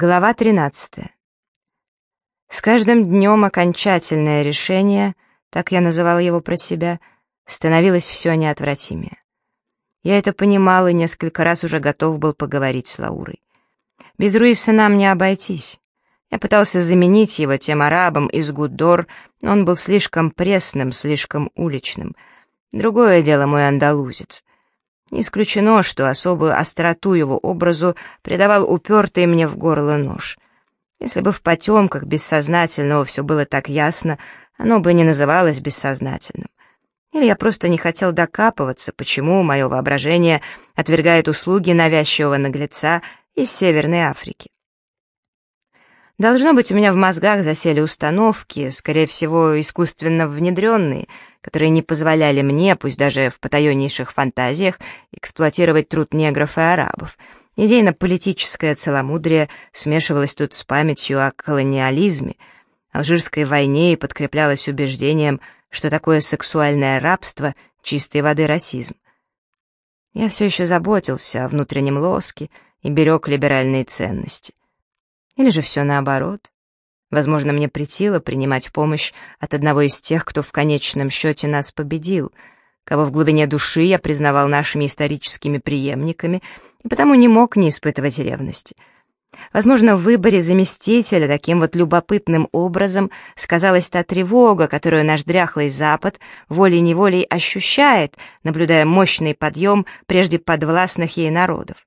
Глава 13. С каждым днем окончательное решение, так я называл его про себя, становилось все неотвратимее. Я это понимал и несколько раз уже готов был поговорить с Лаурой. Без Руиса нам не обойтись. Я пытался заменить его тем арабом из Гуддор, но он был слишком пресным, слишком уличным. Другое дело мой андалузец — не исключено, что особую остроту его образу придавал упертый мне в горло нож. Если бы в потемках бессознательного все было так ясно, оно бы не называлось бессознательным. Или я просто не хотел докапываться, почему мое воображение отвергает услуги навязчивого наглеца из Северной Африки. Должно быть, у меня в мозгах засели установки, скорее всего, искусственно внедренные, которые не позволяли мне, пусть даже в потаеннейших фантазиях, эксплуатировать труд негров и арабов. Идейно-политическое целомудрие смешивалось тут с памятью о колониализме, алжирской войне и подкреплялось убеждением, что такое сексуальное рабство — чистой воды расизм. Я все еще заботился о внутреннем лоске и берег либеральные ценности. Или же все наоборот? Возможно, мне претило принимать помощь от одного из тех, кто в конечном счете нас победил, кого в глубине души я признавал нашими историческими преемниками и потому не мог не испытывать ревности. Возможно, в выборе заместителя таким вот любопытным образом сказалась та тревога, которую наш дряхлый Запад волей-неволей ощущает, наблюдая мощный подъем прежде подвластных ей народов.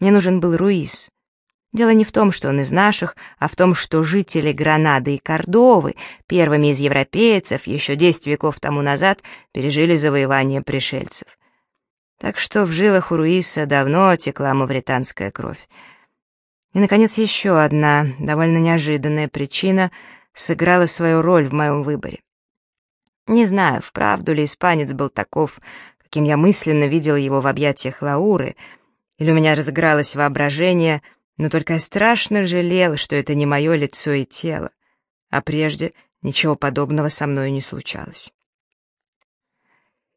Мне нужен был Руис — Дело не в том, что он из наших, а в том, что жители Гранады и Кордовы, первыми из европейцев, еще десять веков тому назад, пережили завоевание пришельцев. Так что в жилах у Руиса давно текла мавританская кровь. И, наконец, еще одна, довольно неожиданная причина сыграла свою роль в моем выборе. Не знаю, вправду ли испанец был таков, каким я мысленно видел его в объятиях Лауры, или у меня разыгралось воображение — но только страшно жалел, что это не мое лицо и тело, а прежде ничего подобного со мной не случалось.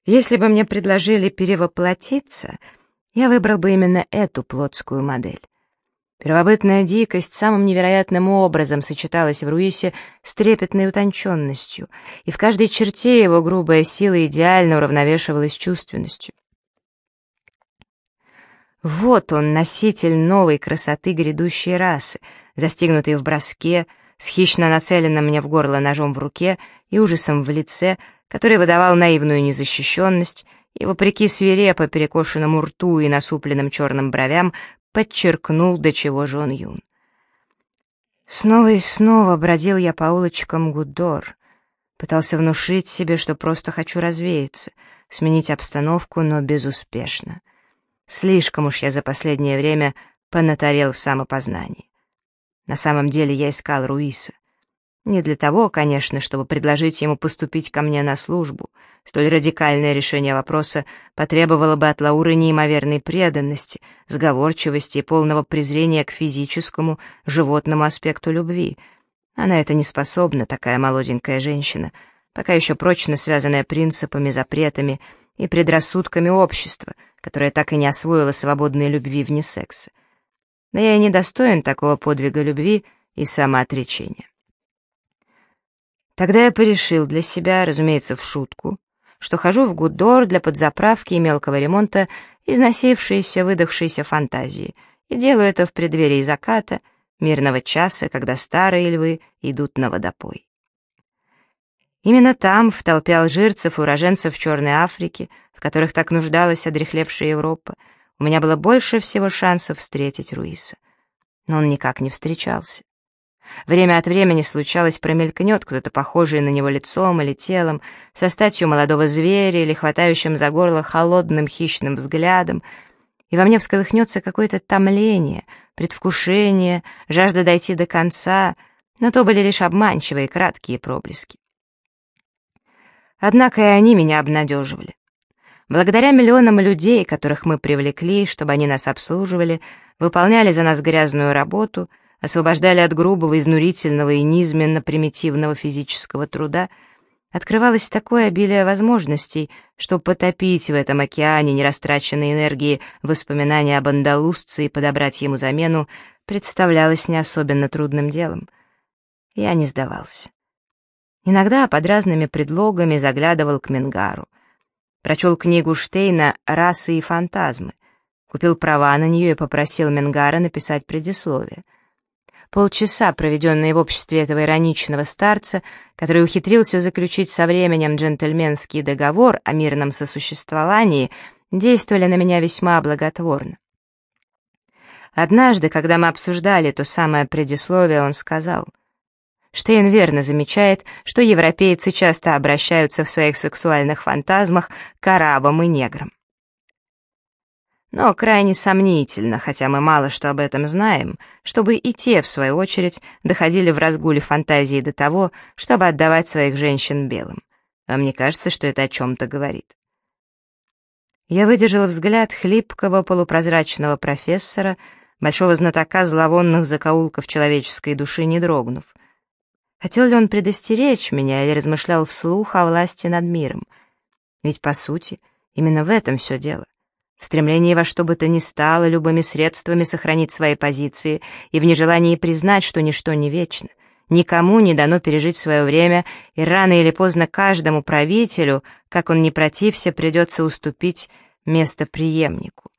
Если бы мне предложили перевоплотиться, я выбрал бы именно эту плотскую модель. Первобытная дикость самым невероятным образом сочеталась в Руисе с трепетной утонченностью, и в каждой черте его грубая сила идеально уравновешивалась чувственностью. Вот он, носитель новой красоты грядущей расы, застигнутый в броске, с хищно нацеленным мне в горло ножом в руке и ужасом в лице, который выдавал наивную незащищенность и, вопреки свирепо перекошенному рту и насупленным черным бровям, подчеркнул, до чего же он юн. Снова и снова бродил я по улочкам Гудор, пытался внушить себе, что просто хочу развеяться, сменить обстановку, но безуспешно. Слишком уж я за последнее время понатарел в самопознании. На самом деле я искал Руиса. Не для того, конечно, чтобы предложить ему поступить ко мне на службу. Столь радикальное решение вопроса потребовало бы от Лауры неимоверной преданности, сговорчивости и полного презрения к физическому, животному аспекту любви. Она это не способна, такая молоденькая женщина, пока еще прочно связанная принципами, запретами и предрассудками общества — которая так и не освоила свободной любви вне секса. Но я и не достоин такого подвига любви и самоотречения. Тогда я порешил для себя, разумеется, в шутку, что хожу в Гудор для подзаправки и мелкого ремонта износившейся, выдохшейся фантазии, и делаю это в преддверии заката, мирного часа, когда старые львы идут на водопой. Именно там, в толпе алжирцев и уроженцев Черной Африки, в которых так нуждалась одрехлевшая Европа, у меня было больше всего шансов встретить Руиса. Но он никак не встречался. Время от времени случалось промелькнет кто-то похожий на него лицом или телом, со статью молодого зверя или хватающим за горло холодным хищным взглядом, и во мне всколыхнется какое-то томление, предвкушение, жажда дойти до конца, но то были лишь обманчивые краткие проблески. Однако и они меня обнадеживали. Благодаря миллионам людей, которых мы привлекли, чтобы они нас обслуживали, выполняли за нас грязную работу, освобождали от грубого, изнурительного и низменно примитивного физического труда, открывалось такое обилие возможностей, что потопить в этом океане нерастраченной энергии воспоминания об андалузце и подобрать ему замену представлялось не особенно трудным делом. Я не сдавался. Иногда под разными предлогами заглядывал к Менгару. Прочел книгу Штейна «Расы и фантазмы», купил права на нее и попросил Менгара написать предисловие. Полчаса, проведенные в обществе этого ироничного старца, который ухитрился заключить со временем джентльменский договор о мирном сосуществовании, действовали на меня весьма благотворно. Однажды, когда мы обсуждали то самое предисловие, он сказал, Штейн верно замечает, что европейцы часто обращаются в своих сексуальных фантазмах к арабам и неграм. Но крайне сомнительно, хотя мы мало что об этом знаем, чтобы и те, в свою очередь, доходили в разгуле фантазии до того, чтобы отдавать своих женщин белым. А мне кажется, что это о чем-то говорит. Я выдержала взгляд хлипкого полупрозрачного профессора, большого знатока зловонных закоулков человеческой души, не дрогнув. Хотел ли он предостеречь меня или размышлял вслух о власти над миром? Ведь, по сути, именно в этом все дело в стремлении во что бы то ни стало любыми средствами сохранить свои позиции и в нежелании признать, что ничто не вечно, никому не дано пережить свое время, и рано или поздно каждому правителю, как он не протився, придется уступить место преемнику.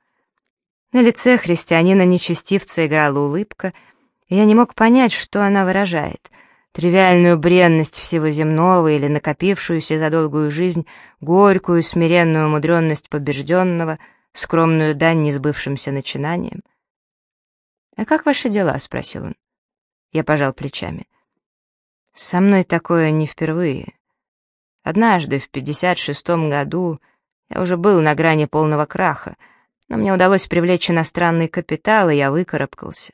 На лице христианина-нечестивца играла улыбка, и я не мог понять, что она выражает — тривиальную бренность всего земного или накопившуюся за долгую жизнь горькую смиренную мудренность побежденного — скромную дань несбывшимся начинаниям. «А как ваши дела?» — спросил он. Я пожал плечами. «Со мной такое не впервые. Однажды, в 56-м году, я уже был на грани полного краха, но мне удалось привлечь иностранный капитал, и я выкарабкался.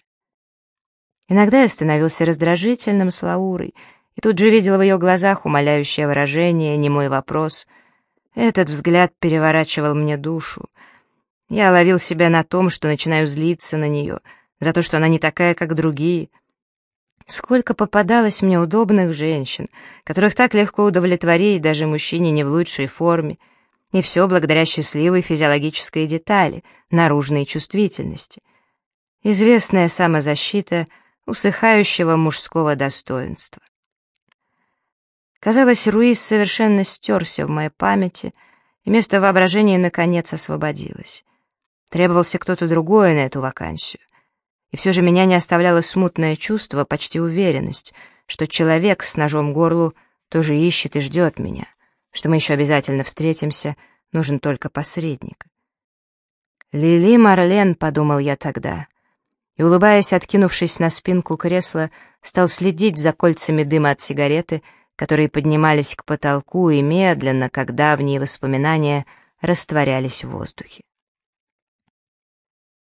Иногда я становился раздражительным с Лаурой, и тут же видел в ее глазах умоляющее выражение, не мой вопрос. Этот взгляд переворачивал мне душу. Я ловил себя на том, что начинаю злиться на нее, за то, что она не такая, как другие. Сколько попадалось мне удобных женщин, которых так легко удовлетворить даже мужчине не в лучшей форме, и все благодаря счастливой физиологической детали, наружной чувствительности. Известная самозащита усыхающего мужского достоинства. Казалось, Руис совершенно стерся в моей памяти, и место воображения наконец освободилось. Требовался кто-то другой на эту вакансию. И все же меня не оставляло смутное чувство, почти уверенность, что человек с ножом горлу тоже ищет и ждет меня, что мы еще обязательно встретимся, нужен только посредник. «Лили Марлен», — подумал я тогда, и, улыбаясь, откинувшись на спинку кресла, стал следить за кольцами дыма от сигареты, которые поднимались к потолку и медленно, как давние воспоминания, растворялись в воздухе.